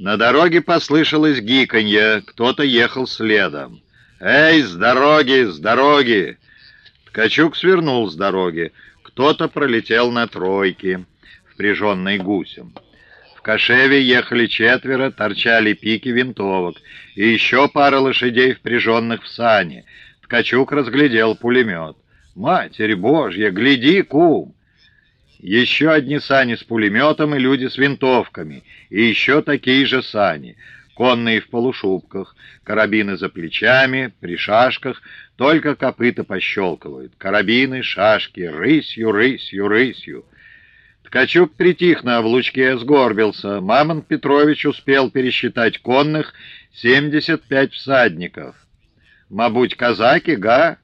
На дороге послышалось гиканье, кто-то ехал следом. «Эй, с дороги, с дороги!» Ткачук свернул с дороги. Кто-то пролетел на тройке, впряженной гусем. В Кашеве ехали четверо, торчали пики винтовок, и еще пара лошадей, впряженных в сани. Ткачук разглядел пулемет. «Матерь Божья, гляди, кум!» Еще одни сани с пулеметом и люди с винтовками, и еще такие же сани, конные в полушубках, карабины за плечами, при шашках, только копыта пощелкивают, карабины, шашки, рысью, рысью, рысью. Ткачук притих на облучке, сгорбился. Мамонт Петрович успел пересчитать конных 75 всадников. «Мабуть, казаки, га?»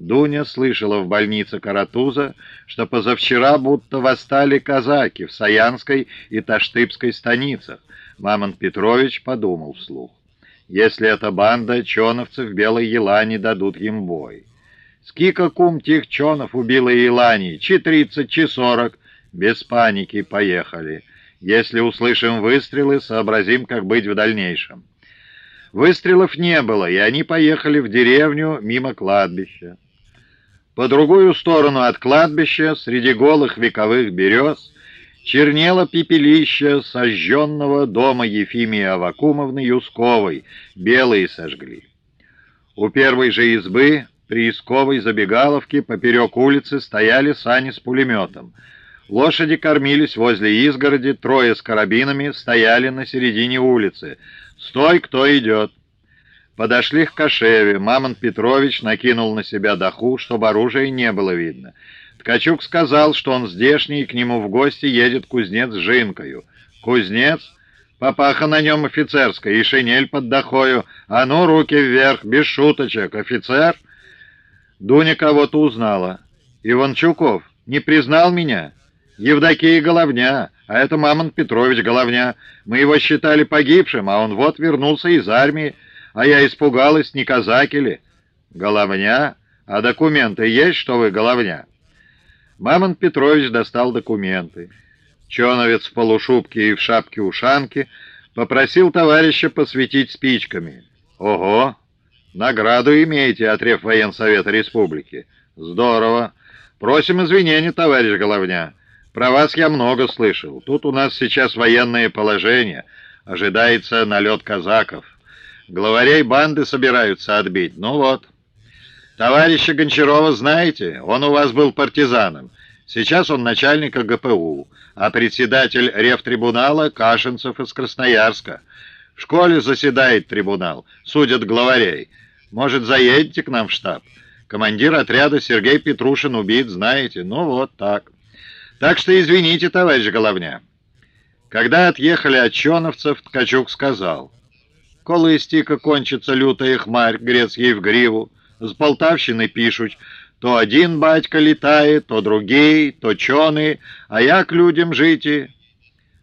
Дуня слышала в больнице Каратуза, что позавчера будто восстали казаки в Саянской и Таштыбской станицах. Мамонт Петрович подумал вслух. Если эта банда, чоновцы в Белой Елане дадут им бой. Скика кум тих чонов у Белой Елани, чи тридцать, чи сорок. Без паники, поехали. Если услышим выстрелы, сообразим, как быть в дальнейшем. Выстрелов не было, и они поехали в деревню мимо кладбища. По другую сторону от кладбища, среди голых вековых берез, чернело пепелище сожженного дома Ефимии Авакумовны Юсковой, белые сожгли. У первой же избы, при исковой забегаловке, поперек улицы стояли сани с пулеметом. Лошади кормились возле изгороди, трое с карабинами стояли на середине улицы. «Стой, кто идет!» Подошли к Кашеве. Мамонт Петрович накинул на себя доху, чтобы оружия не было видно. Ткачук сказал, что он здешний, и к нему в гости едет кузнец с жинкою. «Кузнец?» Папаха на нем офицерская и шинель под дохою. А ну, руки вверх, без шуточек. Офицер? Дуня кого-то узнала. Иванчуков не признал меня? Евдокия Головня, а это Мамонт Петрович Головня. Мы его считали погибшим, а он вот вернулся из армии. А я испугалась, не казаки ли? Головня? А документы есть, что вы головня? Мамонт Петрович достал документы. Чоновец в полушубке и в шапке-ушанке попросил товарища посветить спичками. Ого! Награду имеете от Реввоенсовета Республики. Здорово. Просим извинения, товарищ Головня. Про вас я много слышал. Тут у нас сейчас военное положение. Ожидается налет казаков. Главарей банды собираются отбить. Ну вот. Товарища Гончарова знаете? Он у вас был партизаном. Сейчас он начальник ГПУ, а председатель рефтрибунала Кашинцев из Красноярска. В школе заседает трибунал, судят главарей. Может, заедете к нам в штаб? Командир отряда Сергей Петрушин убит, знаете? Ну вот так. Так что извините, товарищ Головня. Когда отъехали от Чоновцев, Ткачук сказал... Коли стіка кончиться лютая хмарь, грец ей в гриву. З Полтавщины пишут, то один батька летает, то другий, то чоный, а як людям жить?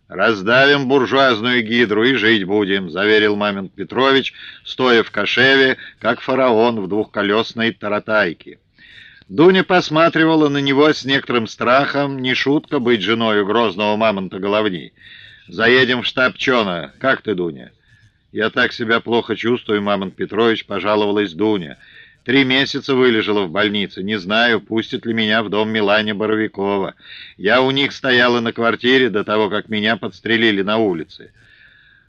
«Раздавим буржуазную гидру и жить будем», — заверил Мамин Петрович, стоя в кошеве, как фараон в двухколесной таратайке. Дуня посматривала на него с некоторым страхом, не шутка быть женой грозного мамонта головни. «Заедем в штаб Чона. Как ты, Дуня?» «Я так себя плохо чувствую, Мамонт Петрович», — пожаловалась Дуня. «Три месяца вылежала в больнице. Не знаю, пустят ли меня в дом Милане Боровикова. Я у них стояла на квартире до того, как меня подстрелили на улице».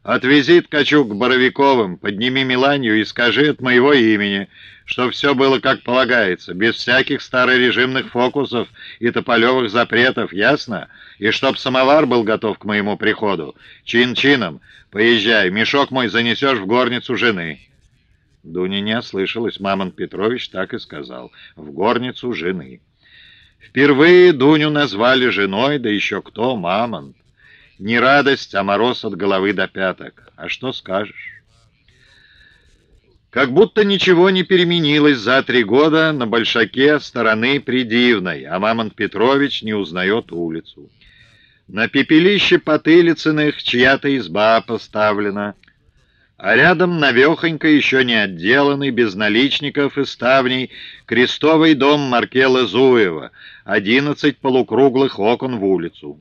«Отвези ткачу к Боровиковым, подними Миланию и скажи от моего имени, что все было как полагается, без всяких старорежимных фокусов и тополевых запретов, ясно? И чтоб самовар был готов к моему приходу. Чин-чином. Поезжай, мешок мой занесешь в горницу жены». Дуня не ослышалась. Мамон Петрович так и сказал. «В горницу жены». Впервые Дуню назвали женой, да еще кто, Мамонт. Не радость, а мороз от головы до пяток. А что скажешь? Как будто ничего не переменилось за три года на большаке стороны Придивной, а Мамонт Петрович не узнает улицу. На пепелище Потылицыных чья-то изба поставлена, а рядом навехонько, еще не отделанный, без наличников и ставней, крестовый дом Маркела Зуева, одиннадцать полукруглых окон в улицу.